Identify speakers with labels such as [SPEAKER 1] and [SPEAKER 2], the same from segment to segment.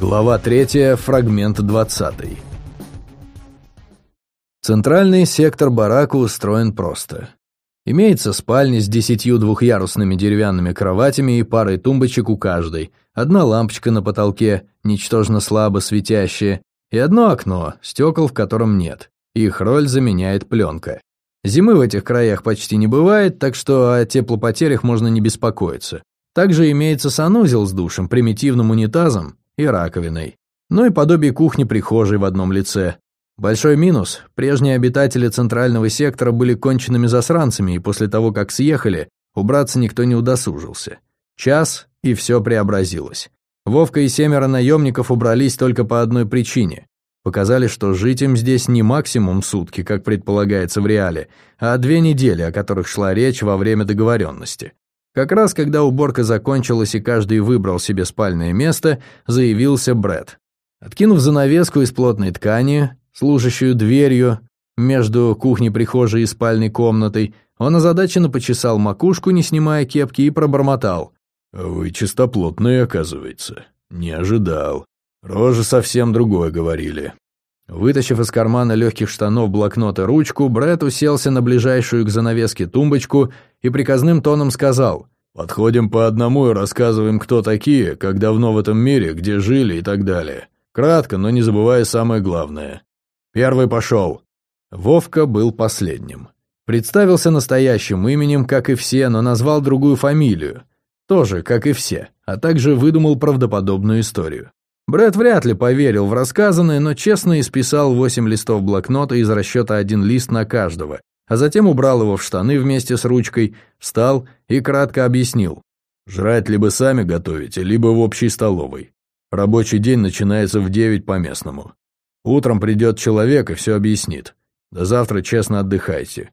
[SPEAKER 1] Глава 3, фрагмент 20. Центральный сектор барака устроен просто. Имеется спальня с десятью двухъярусными деревянными кроватями и парой тумбочек у каждой, одна лампочка на потолке, ничтожно слабо светящая, и одно окно, стекол в котором нет. Их роль заменяет пленка. Зимы в этих краях почти не бывает, так что о теплопотерях можно не беспокоиться. Также имеется санузел с душем, примитивным унитазом и раковиной. Ну и подобие кухни-прихожей в одном лице. Большой минус – прежние обитатели центрального сектора были конченными засранцами, и после того, как съехали, убраться никто не удосужился. Час, и все преобразилось. Вовка и семеро наемников убрались только по одной причине. Показали, что жить им здесь не максимум сутки, как предполагается в реале, а две недели, о которых шла речь во время договоренности. Как раз когда уборка закончилась и каждый выбрал себе спальное место, заявился Бред. Откинув занавеску из плотной ткани, служащую дверью между кухней-прихожей и спальной комнатой, он озадаченно почесал макушку, не снимая кепки, и пробормотал.
[SPEAKER 2] «Вы чистоплотные, оказывается. Не ожидал. Рожа совсем другое говорили».
[SPEAKER 1] Вытащив из кармана легких штанов блокнот и ручку, Брэд уселся на ближайшую к занавеске тумбочку и приказным тоном сказал «Подходим по одному и рассказываем, кто такие, как давно в этом мире, где жили и так далее. Кратко, но не забывая самое главное. Первый пошел». Вовка был последним. Представился настоящим именем, как и все, но назвал другую фамилию. Тоже, как и все, а также выдумал правдоподобную историю. Брэд вряд ли поверил в рассказанное, но честно исписал восемь листов блокнота из расчета один лист на каждого, а затем убрал его в штаны вместе с ручкой, встал и кратко объяснил. «Жрать либо сами готовите, либо в общей столовой. Рабочий день начинается в девять по местному. Утром придет человек и все объяснит. До завтра честно отдыхайте.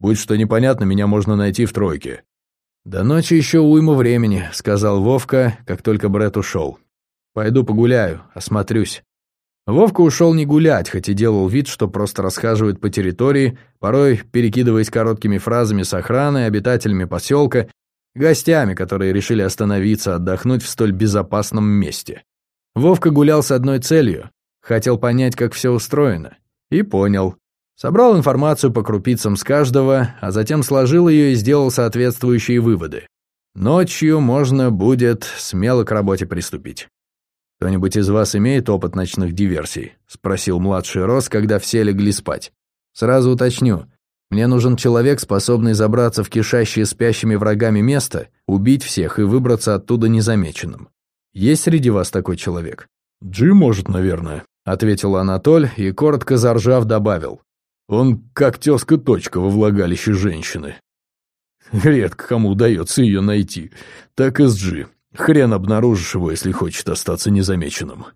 [SPEAKER 1] Будь что непонятно, меня можно найти в тройке». «До ночи еще уйма времени», — сказал Вовка, как только Брэд ушел. Пойду погуляю, осмотрюсь». Вовка ушел не гулять, хоть и делал вид, что просто расхаживает по территории, порой перекидываясь короткими фразами с охраной, обитателями поселка, гостями, которые решили остановиться, отдохнуть в столь безопасном месте. Вовка гулял с одной целью — хотел понять, как все устроено. И понял. Собрал информацию по крупицам с каждого, а затем сложил ее и сделал соответствующие выводы. Ночью можно будет смело к работе приступить. «Кто-нибудь из вас имеет опыт ночных диверсий?» — спросил младший Рос, когда все легли спать. «Сразу уточню. Мне нужен человек, способный забраться в кишащие спящими врагами место, убить всех и выбраться оттуда незамеченным. Есть среди вас такой человек?»
[SPEAKER 2] «Джи может, наверное», — ответил Анатоль и, коротко заржав, добавил. «Он как тезка-точка во влагалище женщины. Редко кому удается ее найти. Так и с Джи. Хрен обнаружишь его, если хочет остаться незамеченным».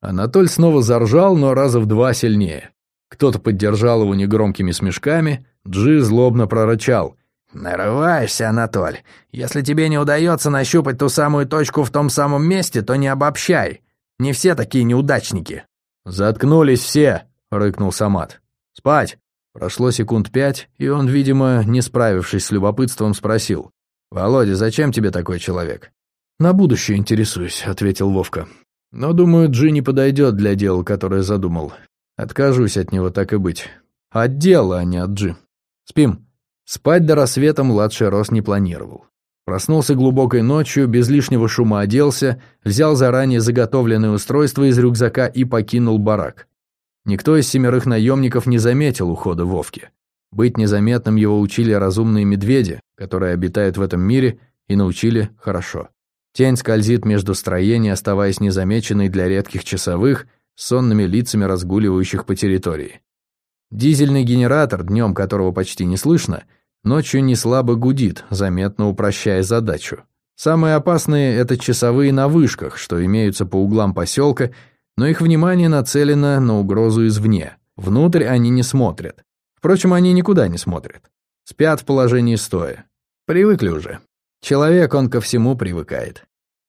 [SPEAKER 1] Анатоль снова заржал, но раза в два сильнее. Кто-то поддержал его негромкими смешками, Джи злобно прорычал. «Нарываешься, Анатоль. Если тебе не удается нащупать ту самую точку в том самом месте, то не обобщай. Не все такие неудачники». «Заткнулись все!» — рыкнул Самат. «Спать!» Прошло секунд пять, и он, видимо, не справившись с любопытством, спросил. «Володя, зачем тебе такой человек?» «На будущее интересуюсь», — ответил Вовка. «Но, думаю, Джи не подойдет для дела, которое задумал. Откажусь от него, так и быть. От дела, а не от Джи. Спим». Спать до рассвета младший Рос не планировал. Проснулся глубокой ночью, без лишнего шума оделся, взял заранее заготовленное устройство из рюкзака и покинул барак. Никто из семерых наемников не заметил ухода Вовки. Быть незаметным его учили разумные медведи, которые обитают в этом мире, и научили хорошо. Тень скользит между строений, оставаясь незамеченной для редких часовых, сонными лицами разгуливающих по территории. Дизельный генератор, днем которого почти не слышно, ночью не слабо гудит, заметно упрощая задачу. Самые опасные — это часовые на вышках, что имеются по углам поселка, но их внимание нацелено на угрозу извне. Внутрь они не смотрят. Впрочем, они никуда не смотрят. Спят в положении стоя. Привыкли уже. Человек, он ко всему привыкает.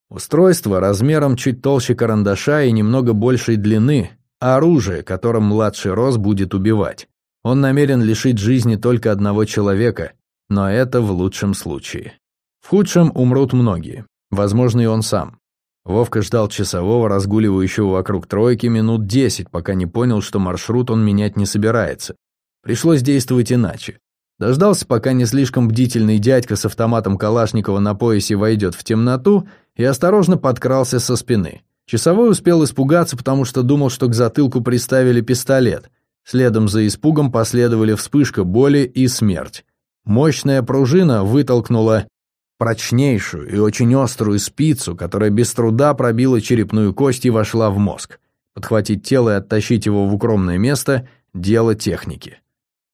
[SPEAKER 1] Устройство размером чуть толще карандаша и немного большей длины, а оружие, которым младший Рос будет убивать. Он намерен лишить жизни только одного человека, но это в лучшем случае. В худшем умрут многие, возможно, и он сам. Вовка ждал часового, разгуливающего вокруг тройки, минут десять, пока не понял, что маршрут он менять не собирается. Пришлось действовать иначе. Дождался, пока не слишком бдительный дядька с автоматом Калашникова на поясе войдет в темноту, и осторожно подкрался со спины. Часовой успел испугаться, потому что думал, что к затылку приставили пистолет. Следом за испугом последовали вспышка боли и смерть. Мощная пружина вытолкнула прочнейшую и очень острую спицу, которая без труда пробила черепную кость и вошла в мозг. Подхватить тело и оттащить его в укромное место – дело техники.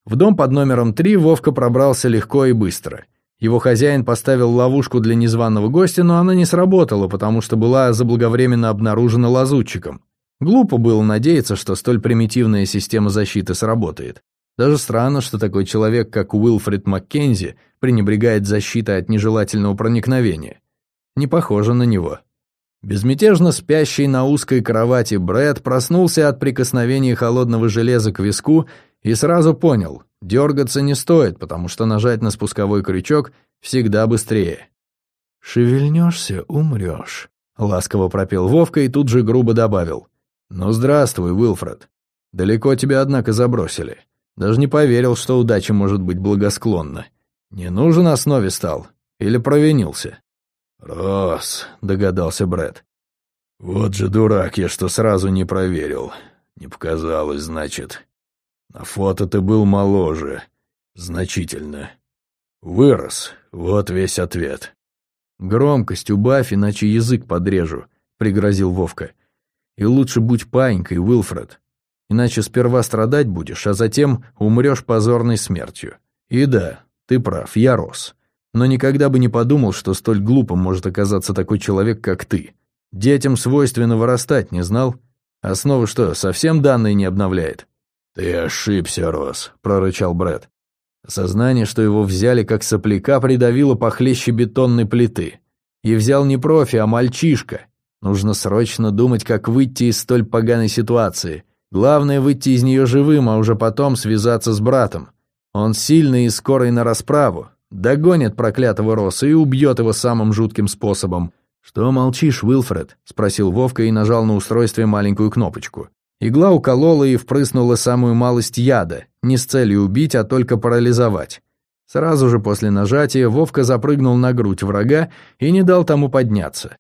[SPEAKER 1] В дом под номером 3 Вовка пробрался легко и быстро. Его хозяин поставил ловушку для незваного гостя, но она не сработала, потому что была заблаговременно обнаружена лазутчиком. Глупо было надеяться, что столь примитивная система защиты сработает. Даже странно, что такой человек, как Уилфред Маккензи, пренебрегает защитой от нежелательного проникновения. Не похоже на него. Безмятежно спящий на узкой кровати Брэд проснулся от прикосновения холодного железа к виску и сразу понял, дергаться не стоит, потому что нажать на спусковой крючок всегда быстрее. «Шевельнешься — умрешь», — ласково пропел Вовка и тут же грубо добавил. «Ну, здравствуй, Уилфред. Далеко тебя, однако, забросили. Даже не поверил, что удача может быть благосклонна. Не нужен основе стал? Или провинился? «Рос», — догадался Брэд. «Вот же дурак я, что сразу не проверил. Не показалось, значит. На фото ты был моложе. Значительно. Вырос. Вот весь ответ». «Громкость убавь, иначе язык подрежу», — пригрозил Вовка. «И лучше будь паинькой, Уилфред. Иначе сперва страдать будешь, а затем умрешь позорной смертью. И да, ты прав, я рос. Но никогда бы не подумал, что столь глупым может оказаться такой человек, как ты. Детям свойственно вырастать, не знал? Основа что, совсем данные не обновляет? «Ты ошибся, Рос», — прорычал Брэд. Сознание, что его взяли как сопляка, придавило похлеще бетонной плиты. И взял не профи, а мальчишка. Нужно срочно думать, как выйти из столь поганой ситуации. Главное выйти из нее живым, а уже потом связаться с братом. Он сильный и скорый на расправу. Догонит проклятого Росса и убьет его самым жутким способом. «Что молчишь, Уилфред?» — спросил Вовка и нажал на устройстве маленькую кнопочку. Игла уколола и впрыснула самую малость яда, не с целью убить, а только парализовать. Сразу же после нажатия Вовка запрыгнул на грудь врага и не дал тому подняться.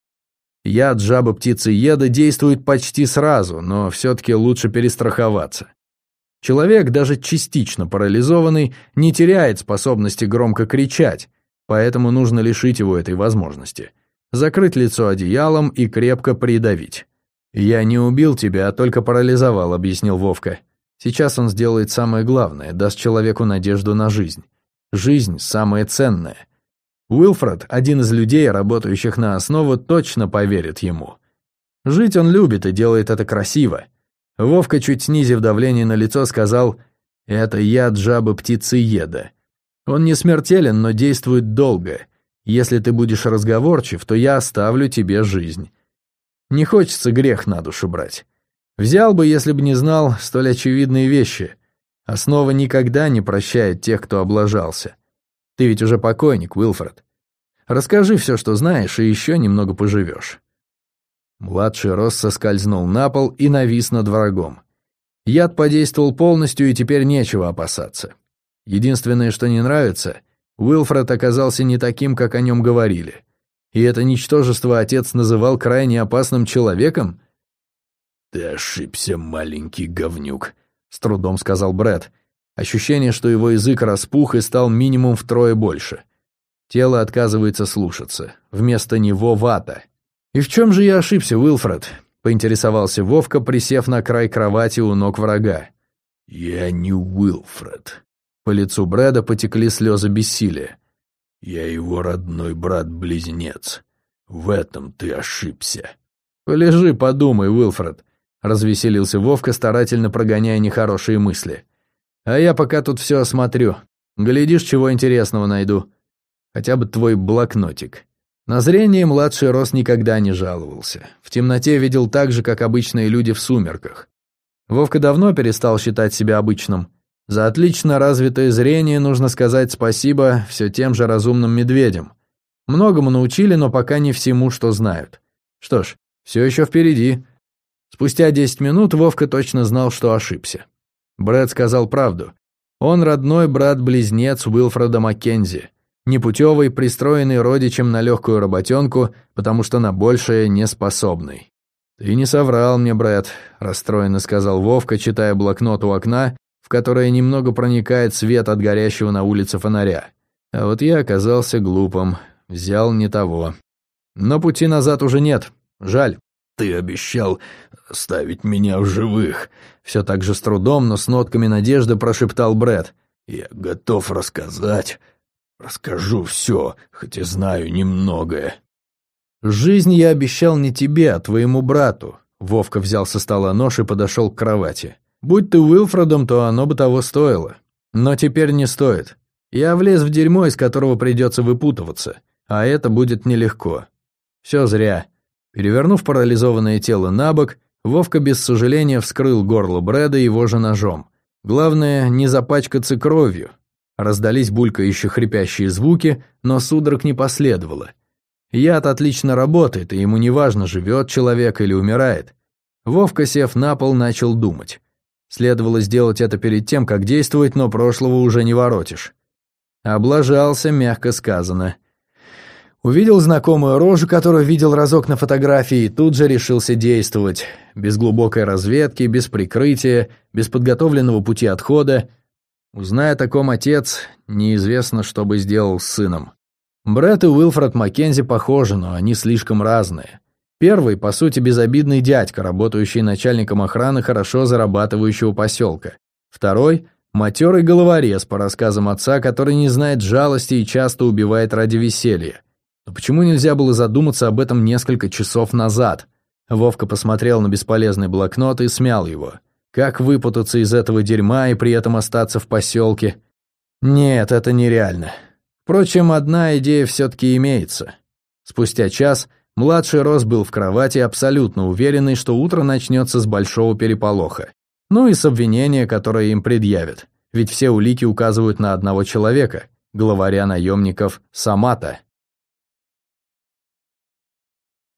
[SPEAKER 1] Яд жабы-птицы-еда действует почти сразу, но все-таки лучше перестраховаться. Человек, даже частично парализованный, не теряет способности громко кричать, поэтому нужно лишить его этой возможности. Закрыть лицо одеялом и крепко придавить. «Я не убил тебя, а только парализовал», — объяснил Вовка. «Сейчас он сделает самое главное, даст человеку надежду на жизнь. Жизнь — самое ценное. Уилфред, один из людей, работающих на основу, точно поверит ему. Жить он любит и делает это красиво. Вовка, чуть снизив давление на лицо, сказал «Это яд жабы-птицы-еда. Он не смертелен, но действует долго. Если ты будешь разговорчив, то я оставлю тебе жизнь. Не хочется грех на душу брать. Взял бы, если бы не знал столь очевидные вещи. Основа никогда не прощает тех, кто облажался. Ты ведь уже покойник, Уилфред. Расскажи все, что знаешь, и еще немного поживешь». Младший Росс соскользнул на пол и навис над врагом. Яд подействовал полностью, и теперь нечего опасаться. Единственное, что не нравится, Уилфред оказался не таким, как о нем говорили. И это ничтожество отец называл крайне опасным человеком? «Ты ошибся, маленький говнюк», — с трудом сказал Брэд. Ощущение, что его язык распух и стал минимум втрое больше. Тело отказывается слушаться. Вместо него вата. «И в чем же я ошибся, Уилфред?» — поинтересовался Вовка, присев на край кровати у ног врага. «Я не Уилфред». По лицу Брэда потекли слезы бессилия. «Я его родной брат-близнец. В этом ты ошибся». «Полежи, подумай, Уилфред», — развеселился Вовка, старательно прогоняя нехорошие мысли. А я пока тут все осмотрю. Глядишь, чего интересного найду. Хотя бы твой блокнотик. На зрение младший Рос никогда не жаловался. В темноте видел так же, как обычные люди в сумерках. Вовка давно перестал считать себя обычным. За отлично развитое зрение нужно сказать спасибо все тем же разумным медведям. Многому научили, но пока не всему, что знают. Что ж, Все еще впереди. Спустя десять минут Вовка точно знал, что ошибся. Брэд сказал правду. Он родной брат-близнец Уилфреда Маккензи. Непутевый, пристроенный родичем на легкую работенку, потому что на большее не способный. «Ты не соврал мне, Брэд», — расстроенно сказал Вовка, читая блокнот у окна, в которое немного проникает свет от горящего на улице фонаря. А вот я оказался глупым, взял не того. Но пути назад уже нет, жаль.
[SPEAKER 2] «Ты обещал оставить меня в живых», —
[SPEAKER 1] все так же с трудом, но с нотками надежды прошептал Брэд.
[SPEAKER 2] «Я готов рассказать. Расскажу все, хоть и знаю немногое».
[SPEAKER 1] «Жизнь я обещал не тебе, а твоему брату». Вовка взял со стола нож и подошел к кровати. «Будь ты Уилфредом, то оно бы того стоило. Но теперь не стоит. Я влез в дерьмо, из которого придется выпутываться, а это будет нелегко. Все зря». Перевернув парализованное тело на бок, Вовка без сожаления вскрыл горло Брэда его же ножом. Главное, не запачкаться кровью. Раздались булькающие хрипящие звуки, но судорог не последовало. Яд отлично работает, и ему не важно, живет человек или умирает. Вовка, сев на пол, начал думать. Следовало сделать это перед тем, как действовать, но прошлого уже не воротишь. Облажался, мягко сказано. Увидел знакомую рожу, которую видел разок на фотографии, и тут же решился действовать. Без глубокой разведки, без прикрытия, без подготовленного пути отхода. Узная о таком отец, неизвестно, что бы сделал с сыном. Брэд и Уилфред Маккензи похожи, но они слишком разные. Первый, по сути, безобидный дядька, работающий начальником охраны хорошо зарабатывающего поселка. Второй – матерый головорез, по рассказам отца, который не знает жалости и часто убивает ради веселья. Но почему нельзя было задуматься об этом несколько часов назад? Вовка посмотрел на бесполезный блокнот и смял его. Как выпутаться из этого дерьма и при этом остаться в поселке? Нет, это нереально. Впрочем, одна идея все-таки имеется. Спустя час младший Рос был в кровати, абсолютно уверенный, что утро начнется с большого переполоха. Ну и с обвинения, которое им предъявят. Ведь все улики указывают на одного человека, главаря наемников Самата.